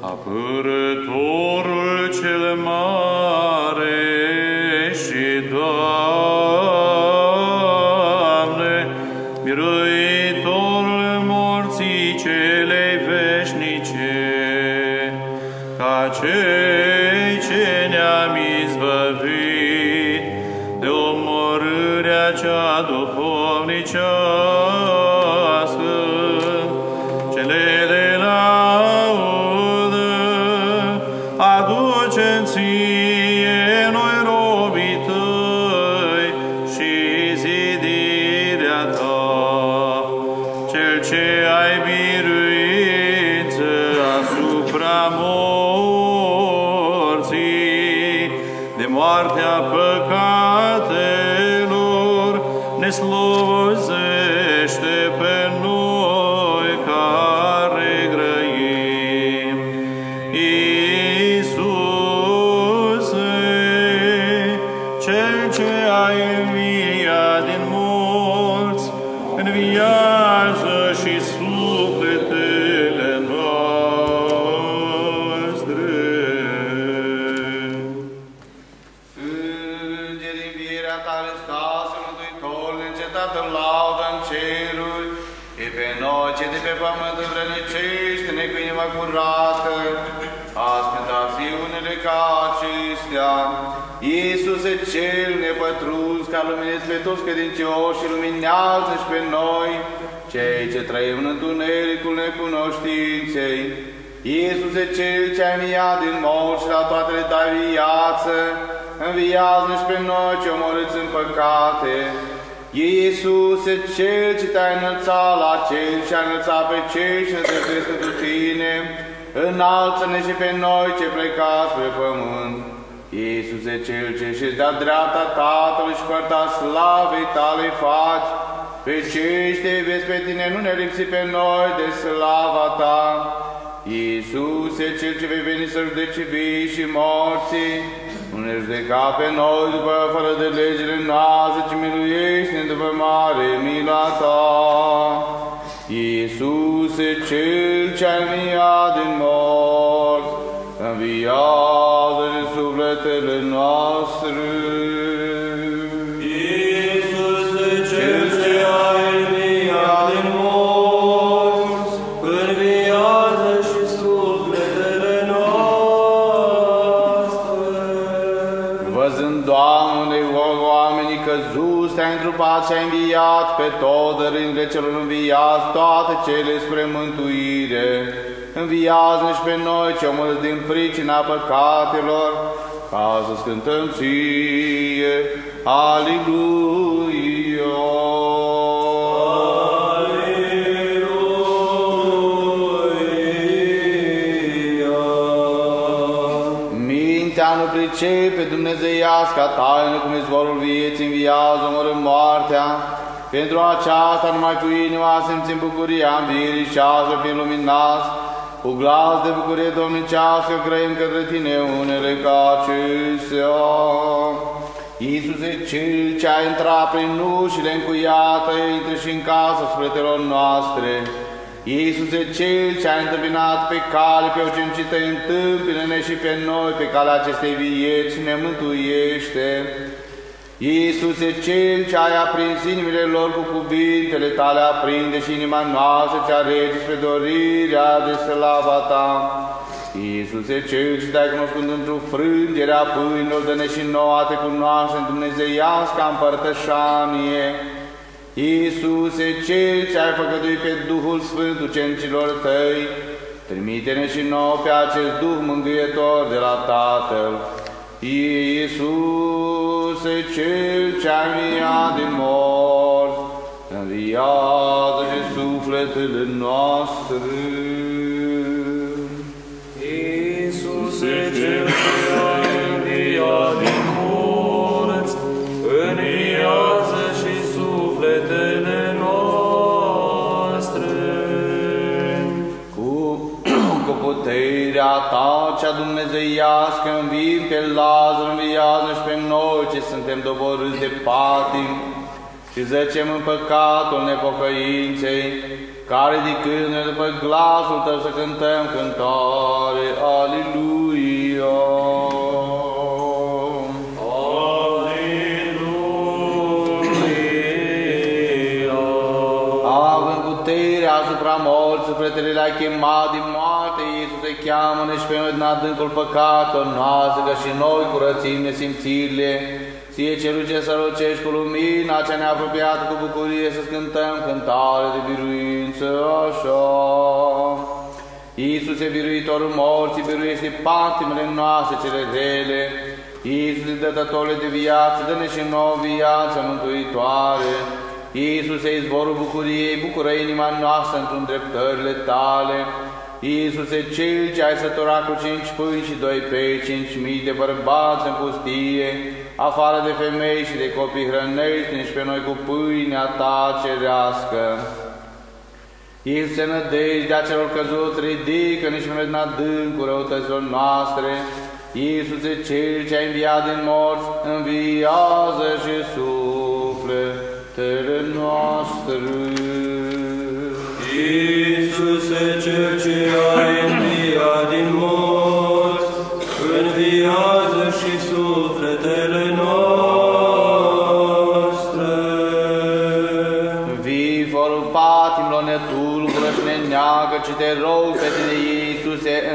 Apărătorul cel mare cel ce ai înviat din morți și la toate le dai viață, înviază și pe noi ce omorâți în păcate. Iisuse, Cel ce te-ai înălțat la Cel și a înălțat pe cei ce ne trăiesc pentru Tine, înalță-ne și pe noi ce plecați pe pământ. Iisuse, Cel ce și de-a dreapta Tatălui și părta slavei Tale faci, pe cei ce te iubesc pe Tine, nu ne lipsi pe noi de slava Ta. Iisuse, Cel ce vei veni să judeci vii și morții, nu ne judeca pe noi după fără de legile noastre, ci miluiește-ne după mare mila Ta. Iisuse, Cel ce ai înviat din morți, înviază și sufletele noastre. Văzând, Doamne, oamenii căzuți, te-ai întrupat și ai înviat pe tot rândele celor înviați, toate cele spre mântuire. Înviază și pe noi ce omorâs din pricina păcatelor, ca să cântăm ție. Aleluia! Nu pricepe dumnezeiasca taină cum izvorul vieții înviază, omorând moartea. Pentru aceasta numai cu inima simțim bucuria învierii și azi fiind luminați. Cu glas de bucurie domnicească grăim către tine unele ca acestea. Iisuse, Cel ce a intrat prin ușile încuiate, intră și în casa sufletelor noastre. Iisuse, Cel ce a întâmpinat pe cale pe ucencită, întâmpină-ne și pe noi pe calea acestei vieți și ne mântuiește. Iisuse, Cel ce ai aprins inimile lor cu cuvintele tale, aprinde și inima noastră ce arege spre dorirea de slava ta. Iisuse, Cel ce te-ai cunoscut într-o frângere a pâinilor, dă-ne și nouă a te cunoaște în dumnezeiasca împărtășanie. Iisuse, Cel ce ai făgăduit pe Duhul Sfânt ucenicilor tăi, trimite-ne și nouă pe acest Duh mângâietor de la Tatăl. Iisuse, Cel ce ai înviat din morți, înviază și sufletele noastre. puterea Ta cea dumnezeiască, învim pe Lazar, înviază și pe noi ce suntem doborâți de patim și zăcem în păcatul nepocăinței, care dicând ne după glasul Tău să cântăm cântare, Aleluia! Aleluia! Având puterea asupra morții, fratele l-a chemat din moarte, Iisuse, cheamă-ne și pe noi din adâncul păcatelor noastre, că și noi curățim nesimțirile, Ție celui ce să rocești cu lumina cea neapropiată cu bucurie să cântăm cântare de biruință așa. Iisuse, biruitorul morții, biruiește patimele noastre cele rele. Iisuse, dătătorule de viață, dă-ne și nouă viață mântuitoare. Iisuse, izvorul bucuriei, bucură inima noastră într-un dreptările tale. Iisuse, cel ce ai săturat cu cinci pâini și doi pe cinci mii de bărbați în pustie, afară de femei și de copii hrănești, nici pe noi cu pâinea ta cerească. Iisuse, nădejdea celor căzuți, ridică nici pe noi din adâncul răutăților noastre. Iisuse, cel ce ai înviat din morți, înviază și sufletele noastre.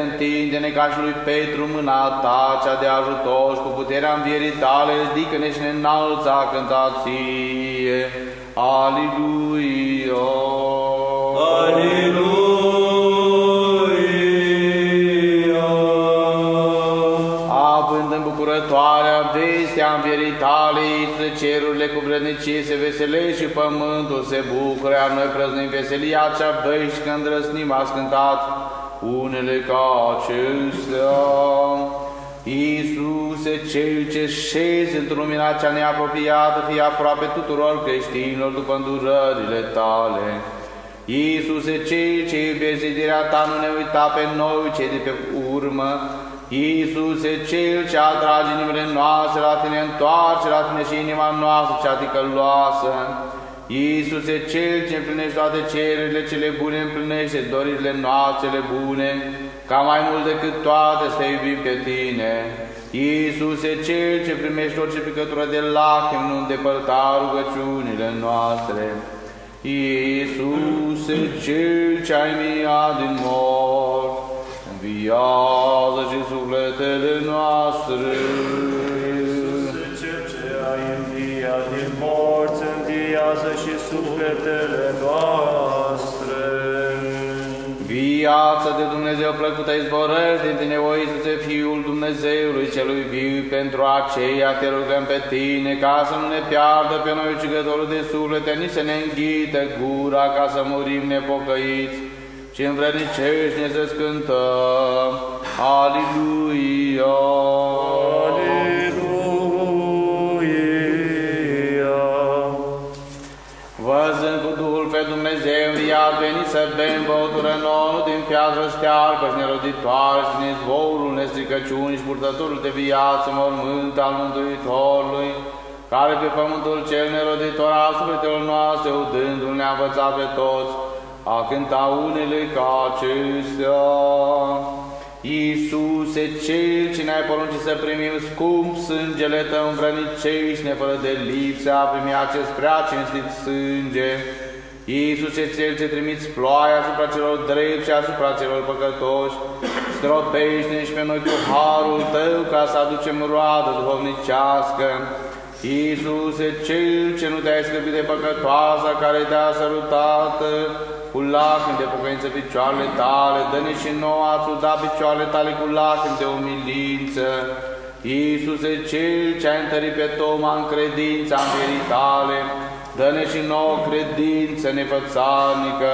Întinde-ne ca și lui Petru mâna ta, cea de ajutor și cu puterea învierii tale, ridică-ne și ne înalță a cânta ție. Aleluia! Aleluia! Tale, Iisuse, cerurile cu vrednicie se veselește și pământul se bucură, iar noi prăznim veselia cea veșnică, îndrăsnim, ați cântat unele ca acestea. Iisuse, Cel ce șezi într lumina cea neapropiată, fie aproape tuturor creștinilor după îndurările tale. Iisuse, Cel ce iubești zidirea ta, nu ne uita pe noi, cei de pe urmă. Iisuse, Cel ce atrage inimile noastre la tine, întoarce la tine și inima noastră cea ticăloasă. Iisuse, Cel ce împlinești toate cererile cele bune, împlinește dorile noastre bune, ca mai mult decât toate să te iubim pe Tine. Iisuse, Cel ce primești orice picătură de lacrimi, nu îndepărta rugăciunile noastre. Iisuse, Cel ce ai miat din mort, înviază și sufletele noastre. Iisuse, Cel ce ai înviat din morți, înviază și sufletele noastre. Viața de Dumnezeu plăcută izvorări din tine, o Iisuse, Fiul Dumnezeului celui viu, pentru aceea te rugăm pe tine, ca să nu ne piardă pe noi ucigătorul de suflete, nici să ne înghită gura, ca să murim nepocăiți, ci învrednicești ne să cântăm. Aleluia! Aleluia! Văzând cu Duhul pe Dumnezeu, i-a venit să bem băutură nouă, nu din piatră stearpă și neroditoare și din izvorul nestricăciuni și purtătorul de viață, mormânt al Mântuitorului, care pe pământul cel neroditor al sufletelor noastre, udându-l ne-a învățat pe toți, a cânta unele ca acestea. Iisuse, Cel ce ne-ai poruncit să primim scump sângele Tău învrănicești-ne fără de lipsă a primi acest prea cinstit sânge. Iisuse, Cel ce trimiți ploaia asupra celor drepți și asupra celor păcătoși, stropește-ne și pe noi cu harul Tău ca să aducem roadă duhovnicească. Iisuse, Cel ce nu te-ai scăpit de păcătoasa care te-a sărutat, cu lacrimi de pocăință picioarele tale, dă-ne și nouă ați udat picioarele tale cu lacrimi de umilință. Iisuse, Cel ce ai întărit pe Toma în credința învierii tale, dă-ne și nouă credință nefățarnică.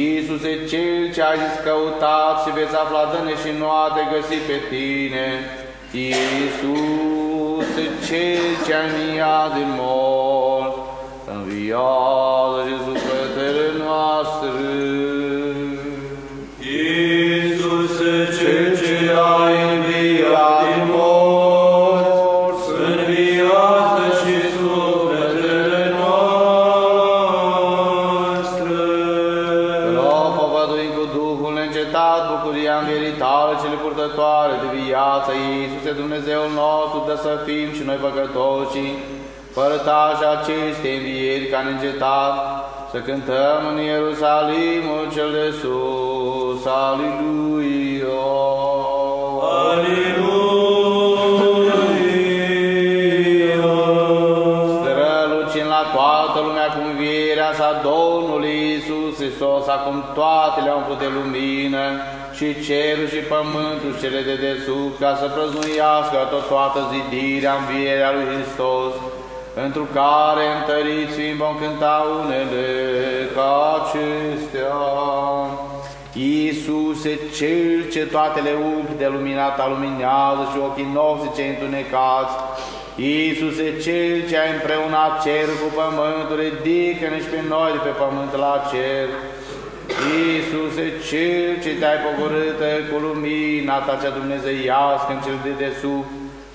Iisuse, Cel ce ai zis căutați și veți afla, dă-ne și nouă a te găsi pe tine. Iisuse, Cel ce ai miat din mort, înviază și Iisuse Dumnezeul nostru, dă să fim și noi păcătoși, părătași acestei învieri ca neîncetat, să cântăm în Ierusalimul cel de sus, Aliluia. Strălucind la toată lumea cu învierea sa Domnului Iisus Hristos, acum toate le-au umplut de lumină și cerul și pământul cele de desubt, ca să prăznuiască tot toată zidirea, învierea lui Hristos, pentru care întăriți fiind vom cânta unele ca acestea. Iisuse, Cel ce toate le umpli de luminata luminează și ochii noștri cei întunecați, Iisuse, Cel ce ai împreunat cer cu pământul, ridică-ne și pe noi de pe pământ la cer. Iisuse, Cel ce te-ai pogorât cu lumina ta cea dumnezeiască în cel de desubt,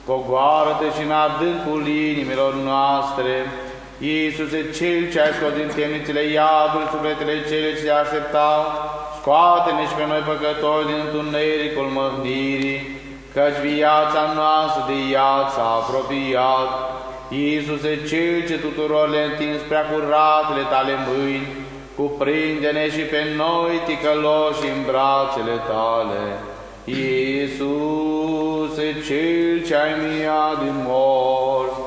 cogoară-te și în adâncul inimilor noastre. Iisuse, Cel ce ai scos din temnițele iadului sufletele cele ce te așteptau, scoate-ne și pe noi păcători din întunericul măhnirii, căci viața noastră de viața apropiat. Iisuse, Cel ce tuturor le întins prea curatele tale mâini, cuprinde-ne și pe noi ticăloși în brațele tale. Iisuse, Cel ce ai miat din morți,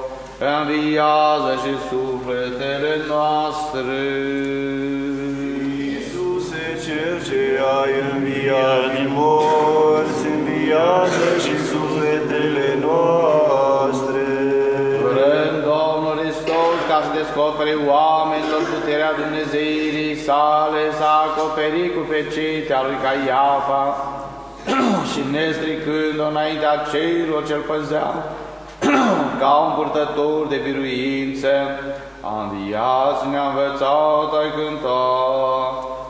înviază și sufletele noastre. Iisuse, Cel ce ai înviat din morți, înviază și sufletele noastre. Vrând Domnul Hristos ca să descopere oamenilor puterea Dumnezeirii sale, s-a acoperit cu pecetea lui Caiafa și nestricând-o înaintea celor ce-l păzeau, ca un purtător de biruință, a înviat și ne-a învățat ai cânta,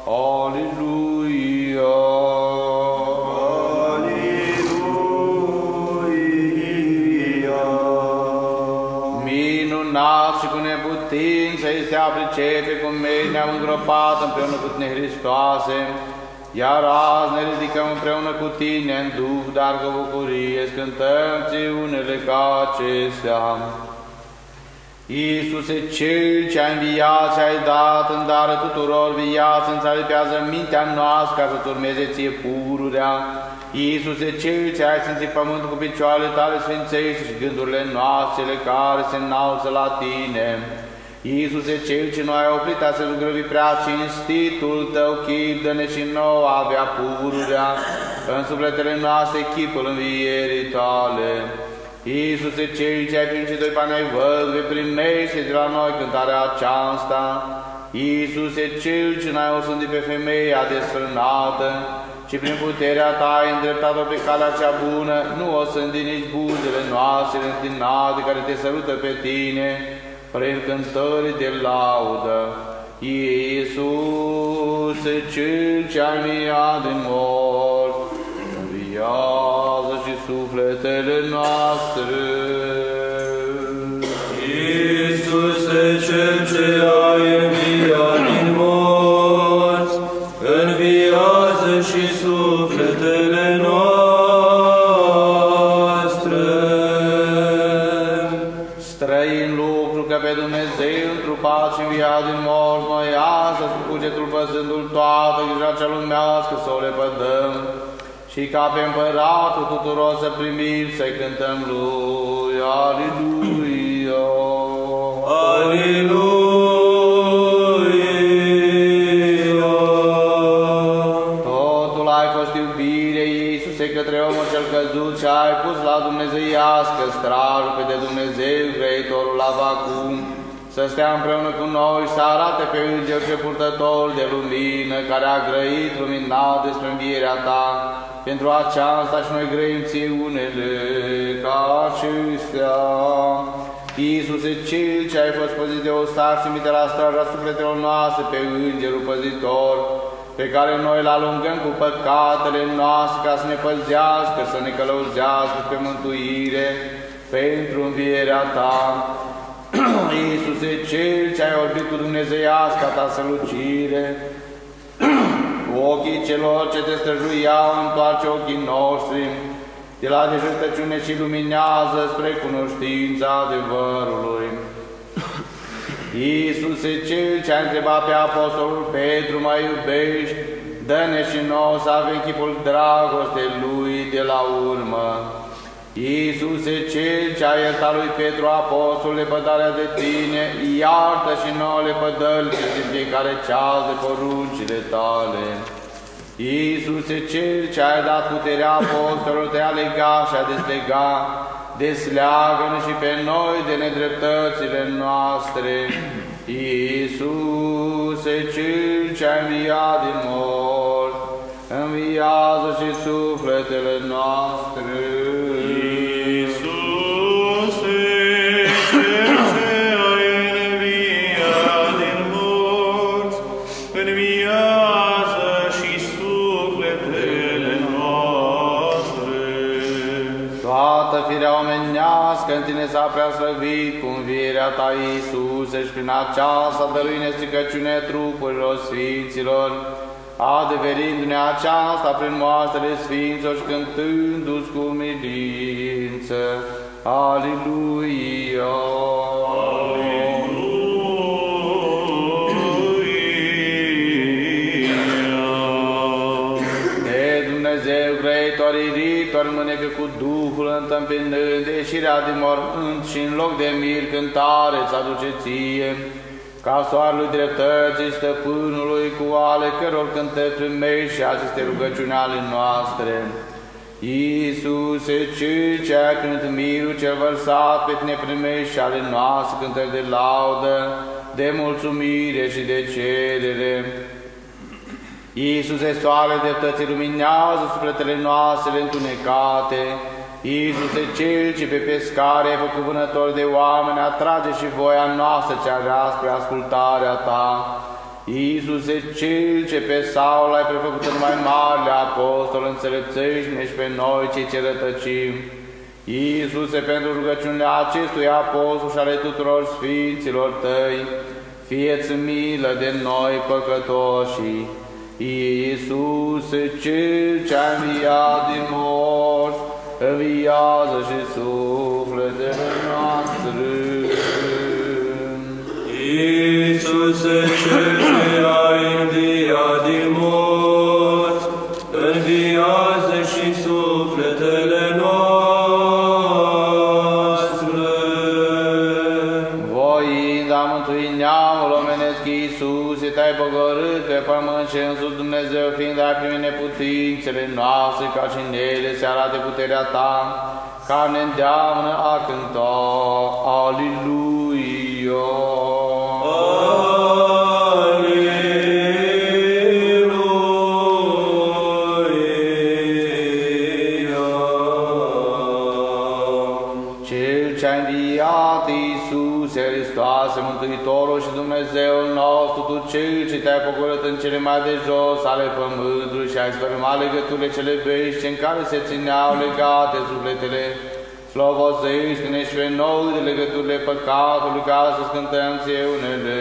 Aleluia! Pricepe cum mei ne-am îngropat împreună cu tine, Hristoase, iar azi ne ridicăm împreună cu tine în duh, dar cu bucurie îți cântăm unele ca acestea. Iisuse, Cel ce ai înviat și ai dat în dară tuturor viață, înțelepează mintea noastră ca să-ți urmeze ție pururea. Iisuse, Cel ce ai simțit pământul cu picioarele tale sfințești și gândurile noastre care se înalță la tine. Iisuse, Cel ce nu ai oprit a se zugrăvi prea cinstitul tău chip, dă-ne și nouă avea pururea în sufletele noastre chipul învierii tale. Iisuse, Cel ce ai primit doi pani ai văduve, primește de la noi cântarea aceasta. Iisuse, Cel ce n-ai osândit pe femeia desfrânată, ci prin puterea ta ai îndreptat-o pe calea cea bună, nu o sândi nici buzele noastre întinate care te sărută pe tine, prin cântări de laudă. Iisuse, Cel ce ai miat din mort, înviază și sufletele noastre. Iisuse, Cel ce ai înviat din morți, noi astăzi cu cugetul văzându-L toată grija cea lumească să o lepădăm și ca pe împăratul tuturor să primim, să-i cântăm lui, Aleluia! Aleluia. Totul ai fost iubire, Iisuse, către omul cel căzut și ai pus la dumnezeiască strajul pe de Dumnezeu, Creatorul la vacum, să stea împreună cu noi și să arate pe înger ce purtător de lumină, care a grăit luminat despre învierea ta. Pentru aceasta și noi grăim ție unele ca acestea. Iisuse, Cel ce ai fost păzit de ostar, simite la straja sufletelor noastre pe îngerul păzitor, pe care noi îl alungăm cu păcatele noastre ca să ne păzească, să ne călăuzească pe mântuire pentru învierea ta. Iisuse, Cel ce ai orbit cu dumnezeiasca ta sălucire, ochii celor ce te străjuiau, întoarce ochii noștri, de la deșertăciune și luminează spre cunoștința adevărului. Iisuse, Cel ce a întrebat pe Apostolul Petru, mă iubești, dă-ne și nouă să avem chipul dragostei Lui de la urmă. Iisuse, Cel ce a iertat lui Petru, Apostol, lepădarea de Tine, iartă și nouă lepădări din fiecare ceas de poruncile Tale. Iisuse, Cel ce ai dat puterea apostolilor de a lega și a deslega, desleagă-ne și pe noi de nedreptățile noastre. Iisuse, Cel ce ai înviat din mor, înviază și sufletele noastre. S-a preaslăvit cu învierea ta, Iisuse, și prin aceasta dărui nestricăciune trupurilor Sfinților, adeverindu-ne aceasta prin moastrele Sfinților și cântându-ți cu milință. Aleluia! De Dumnezeu, Creator, iritor, mânecă cu Duhul, întâmpinând ieșirea din mormânt și în loc de mir cântare îți aduce ție, ca soarelui dreptății stăpânului cu ale căror cântări primești și aceste rugăciuni ale noastre. Iisuse, Cel ce a cânt mirul cel vărsat pe tine primești și ale noastre cântări de laudă, de mulțumire și de cerere. Iisuse, soare dreptății luminează sufletele noastre întunecate. Iisuse, Cel ce pe pescare ai făcut vânător de oameni, atrage și voia noastră cea rea spre ascultarea Ta. Iisuse, Cel ce pe Saul ai prefăcut în mai mare apostol, înțelepțește-ne și pe noi cei ce rătăcim. Iisuse, pentru rugăciunile acestui apostol și ale tuturor sfinților Tăi, fie-ți milă de noi păcătoșii. Iisuse, Cel ce-a înviat din morți, înviază și sufletele noastre. Iisuse, Cel ce ai înviat din morți, înviază și sufletele noastre. Voind a mântui neamul omenesc, Iisuse, te-ai pogorât pe pământ și în sus Dumnezeu, fiind ai primit neputințele noastre, ca și în ele se arate puterea ta, ca ne îndeamnă a cânta. Aleluia! În cele mai de jos ale pământului și ai sfârmat legăturile cele vești în care se țineau legate sufletele, slovozește-ne și pe noi de legăturile păcatului ca să cântăm ție unele,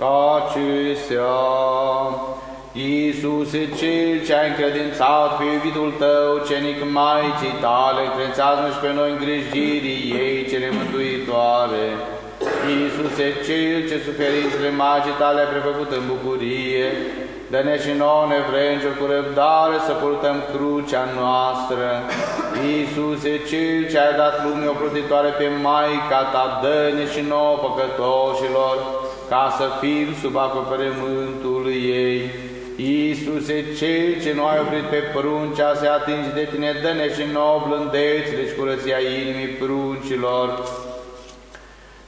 ca acestea. Iisuse, Cel ce ai încredințat pe iubitul Tău, cenic Maicii Tale, credințează și pe noi în grijirii ei cele mântuitoare. Iisuse, Cel ce suferințele Maicii Tale ai prefăcut în bucurie, dă-ne și nouă nevrenciuri cu răbdare să purtăm crucea noastră. Iisuse, Cel ce ai dat lumii ocrotitoare pe Maica Ta, dă-ne și nouă păcătoșilor, ca să fim sub acoperământul ei. Iisuse, Cel ce nu ai oprit pe pruncea să atingi de Tine, dă-ne și nouă blândețile și curăția inimii pruncilor.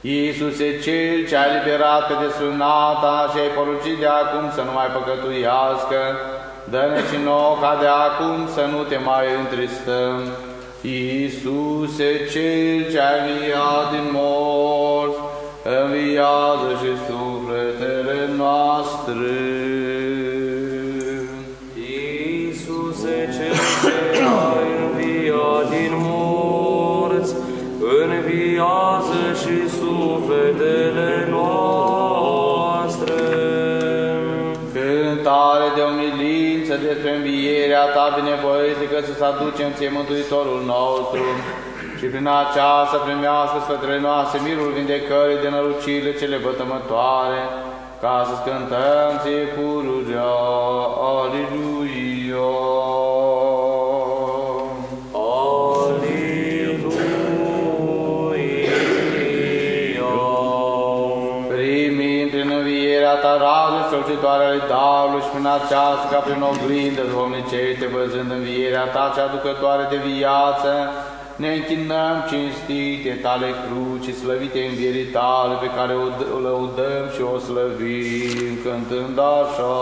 Iisuse, Cel ce ai liberat pe desfrânata și ai poruncit de acum să nu mai păcătuiască, dă-ne și nouă ca de acum să nu te mai întristăm. Iisuse, Cel ce ai înviat din morți, înviază și sufletele noastre. Despre învierea ta binevoițică să să aducem ție Mântuitorul nostru și prin aceasta primească sfătele noastre mirul vindecării de nărucirile cele vătămătoare, ca să-ți cântăm ție pururea. Aleluia! Aleluia. Primim prin învierea ta razul strălucitoare ale darului și prin aceasta ca prin oglindă duhovnicește, văzând învierea ta cea aducătoare de viață, ne închinăm cinstite tale cruci, slăvite învierii tale, pe care o, d- o lăudăm și o slăvim, cântând așa.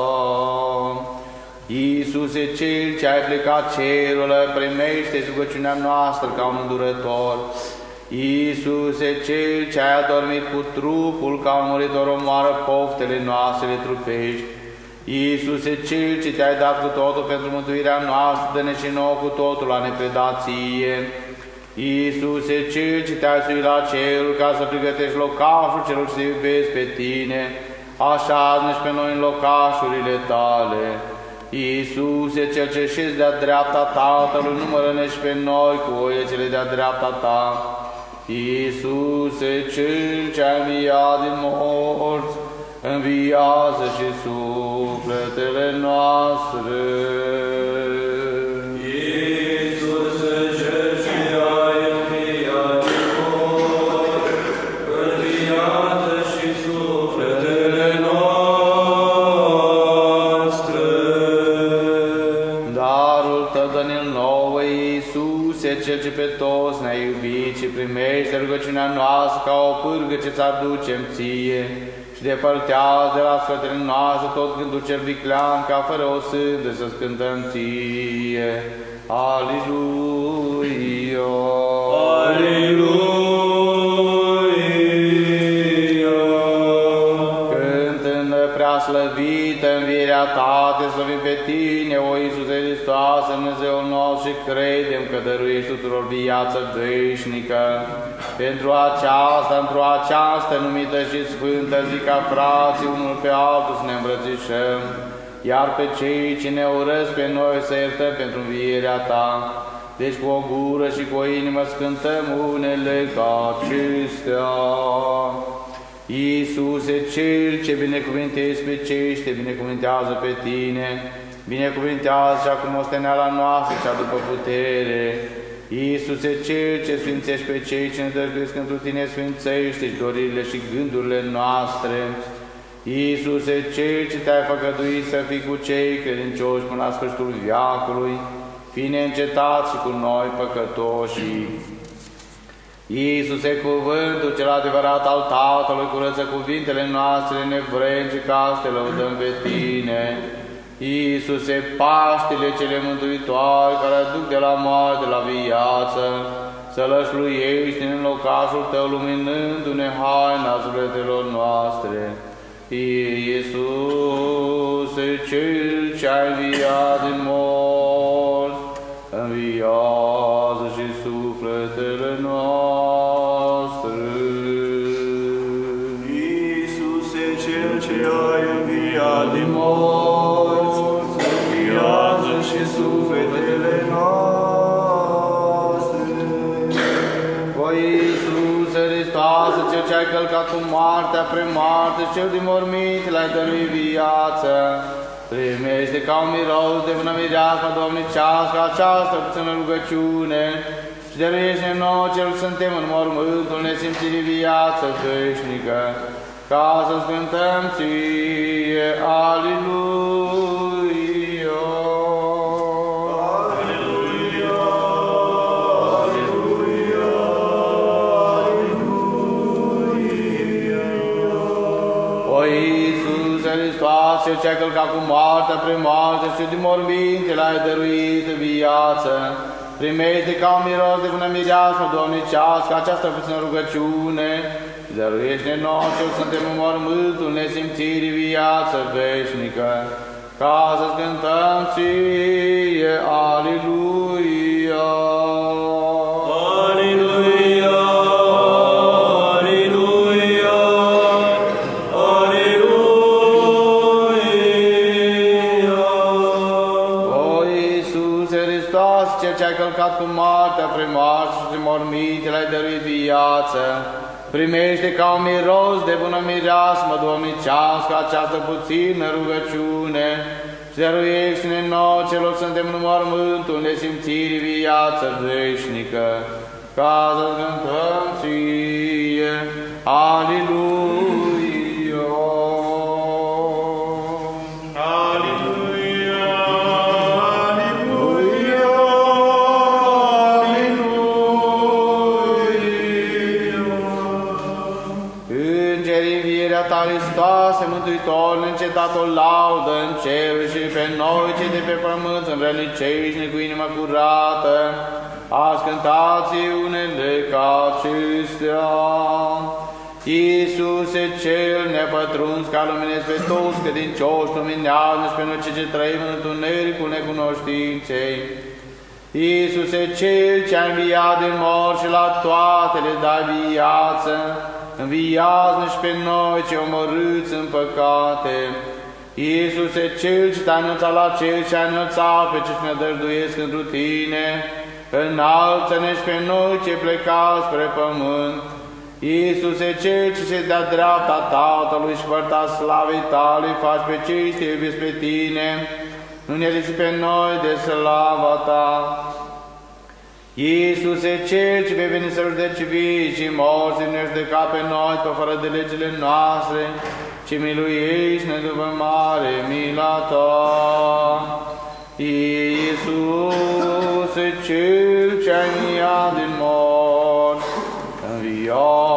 Iisuse, Cel ce ai plecat cerul, primește rugăciunea noastră ca un îndurător. Iisuse, Cel ce ai adormit cu trupul ca un muritor, omoară poftele noastre trupești. Iisuse, Cel ce te-ai dat cu totul pentru mântuirea noastră, dă-ne și nouă cu totul la nepredație. Iisuse, Cel ce te-ai suit la cerul ca să pregătești locașul celor ce te iubesc pe tine, așează și pe noi în locașurile tale. Iisuse, Cel ce șezi de-a dreapta Tatălui, numără-ne și pe noi cu oile cele de-a dreapta Ta. Iisuse, Cel ce ai înviat din morți, înviază și sufletele noastre. Iisuse, Cel ce ai înviat din morți, înviază și sufletele noastre. Darul Tău dă-ne-l nouă, Iisuse, Cel ce pe toți ne-ai iubit și primește rugăciunea noastră ca o pârgă ce ți-aducem Ție și depărtează de la sfătele noastre tot gândul cel viclean, ca fără o sândă să-ți cântăm Ție. Aleluia! Aleluia. Cântând prea slăvită învierea ta, te slăvim pe tine, o Iisuse Hristos, Dumnezeul nostru și credem că dăruiești tuturor viață veșnică. Pentru aceasta, într-o această numită și sfântă zi ca frații unul pe altul să ne îmbrățișăm, iar pe cei ce ne urăsc pe noi să iertăm pentru învierea ta. Deci cu o gură și cu o inimă să cântăm unele ca acestea. Iisuse, Cel ce binecuvintezi pe cei ce te binecuvintează pe tine, binecuvintează și acum osteneala noastră cea după putere. Iisuse, Cel ce sfințești pe cei ce ne dăjduiesc întru tine, sfințește și doririle și gândurile noastre. Iisuse, Cel ce te-ai făgăduit să fii cu cei credincioși până la sfârșitul viacului, fii neîncetat și cu noi păcătoșii. Iisuse, cuvântul cel adevărat al Tatălui, curăță cuvintele noastre nevremi ca să te lăudăm pe Tine. Iisuse, Paștile cele mântuitoare care aduc de la moarte la viață, să lășluiești în locașul Tău luminându-ne haina sufletelor noastre. Iisuse, Cel ce ai înviat din morți, moartea pre moarte, Cel din morminte l-ai dăruit viață, primește ca un miros de vână mireasma domnicească această puțină rugăciune. Și dăruiește nouă cel suntem în mormântul nesimțirii viață veșnică, ca să cântăm ție, Aliluia. Ai călcat cu moartea pre moarte și din morminte l-ai dăruit viață, primește ca un miros de până mireasmă domnicească această puțină rugăciune, dăruiește nouă ce suntem în mormântul nesimțirii viață veșnică, ca să-ți cântăm ție, Aliluia. Viață. Primește ca un miros de bună mireasmă domnicească această puțină rugăciune și dăruiește-ne nouă celor suntem în mormântul nesimțirii viață veșnică, ca să cântăm ție. Aleluia! Mântuitor, neîncetat o laudă în cer și pe noi, cei de pe pământ, învrănicești cu inima curată, azi cântați unele ca acestea. Iisuse cel nepătruns, ca luminezi pe toți credincioși, luminează și pe noi cei ce trăim în întunericul necunoștinței. Iisuse cel ce a înviat din mor și la toate le dai viață, înviază și pe noi ce omorâți în păcate. Iisuse cel ce te-a înălțat la cel ce a înălțat pe ce ne dăjduiesc întru tine, înalță-ne și pe noi ce plecați spre pământ. Iisuse cel ce se dea dreapta Tatălui și părta slavei tale, faci pe cei ce te iubesc pe tine, nu ne lisi pe noi de slava ta. Iisuse cel ce vei veni să judeci vii și morți, ne judeca pe noi pe fără de legile noastre, ci miluiești ne după mare mila ta. Iisuse cel ce ai înviat din morți, înviază